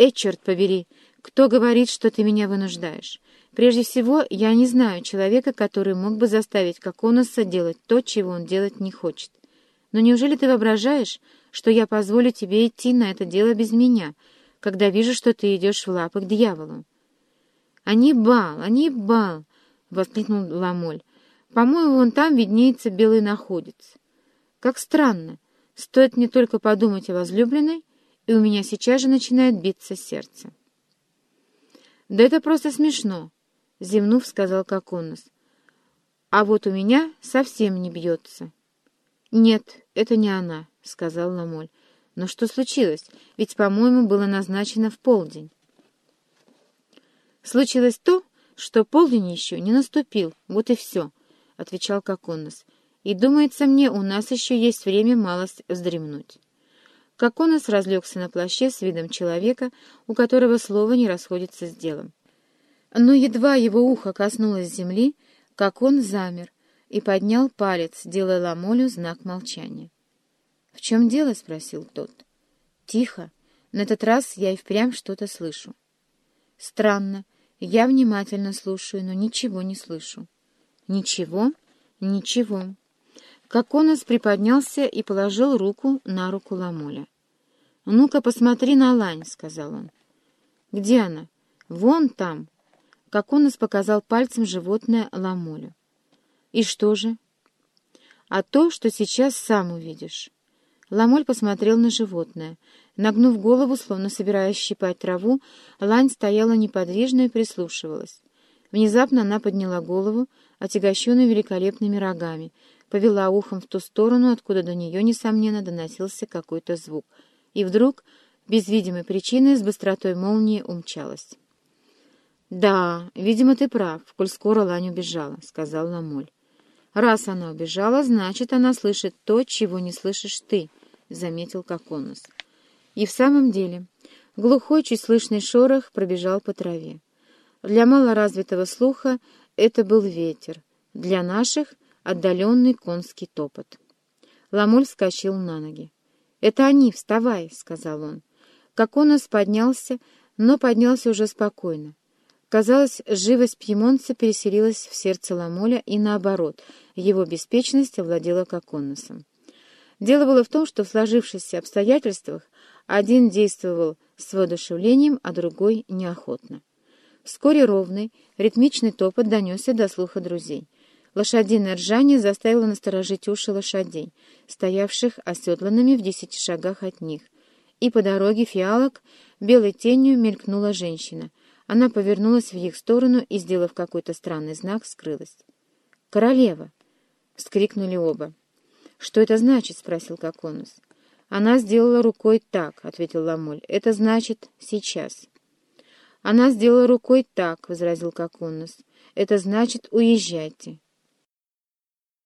«Э, черт побери, кто говорит, что ты меня вынуждаешь? Прежде всего, я не знаю человека, который мог бы заставить Коконуса делать то, чего он делать не хочет. Но неужели ты воображаешь, что я позволю тебе идти на это дело без меня, когда вижу, что ты идешь в лапы к дьяволу?» «Анибал, Анибал!» — воскликнул Ламоль. «По-моему, вон там виднеется белый находец. Как странно. Стоит мне только подумать о возлюбленной, и у меня сейчас же начинает биться сердце». «Да это просто смешно», — зевнув, сказал Коконос. «А вот у меня совсем не бьется». «Нет, это не она», — сказал Ламоль. «Но что случилось? Ведь, по-моему, было назначено в полдень». «Случилось то, что полдень еще не наступил, вот и все», — отвечал Коконос. «И, думается мне, у нас еще есть время малость вздремнуть». Коконос разлегся на плаще с видом человека, у которого слово не расходится с делом. Но едва его ухо коснулось земли, как он замер и поднял палец, делая Ламолю знак молчания. «В чем дело?» — спросил тот. «Тихо. На этот раз я и впрямь что-то слышу». «Странно. Я внимательно слушаю, но ничего не слышу». «Ничего? Ничего». Коконос приподнялся и положил руку на руку Ламоля. «Ну-ка, посмотри на лань», — сказал он. «Где она?» «Вон там». Коконос показал пальцем животное Ламолю. «И что же?» «А то, что сейчас сам увидишь». Ламоль посмотрел на животное. Нагнув голову, словно собираясь щипать траву, лань стояла неподвижно и прислушивалась. Внезапно она подняла голову, отягощенную великолепными рогами, повела ухом в ту сторону, откуда до нее, несомненно, доносился какой-то звук, и вдруг, без видимой причины, с быстротой молнии умчалась. «Да, видимо, ты прав, коль скоро лань убежала», — сказал Ламоль. «Раз она убежала, значит, она слышит то, чего не слышишь ты», — заметил Коконус. И в самом деле глухой, чуть слышный шорох пробежал по траве. Для малоразвитого слуха это был ветер, для наших — отдаленный конский топот. Ламоль вскочил на ноги. «Это они, вставай!» — сказал он. Коконус поднялся, но поднялся уже спокойно. Казалось, живость пьемонца переселилась в сердце Ламоля, и наоборот, его беспечность овладела Коконосом. Дело было в том, что в сложившихся обстоятельствах один действовал с воодушевлением, а другой — неохотно. Вскоре ровный, ритмичный топот донесся до слуха друзей. Лошадиное ржание заставило насторожить уши лошадей, стоявших оседланными в десяти шагах от них. И по дороге фиалок белой тенью мелькнула женщина — она повернулась в их сторону и, сделав какой-то странный знак, скрылась. «Королева!» — вскрикнули оба. «Что это значит?» — спросил Коконус. «Она сделала рукой так», — ответил Ламоль. «Это значит сейчас». «Она сделала рукой так», — возразил Коконус. «Это значит уезжайте».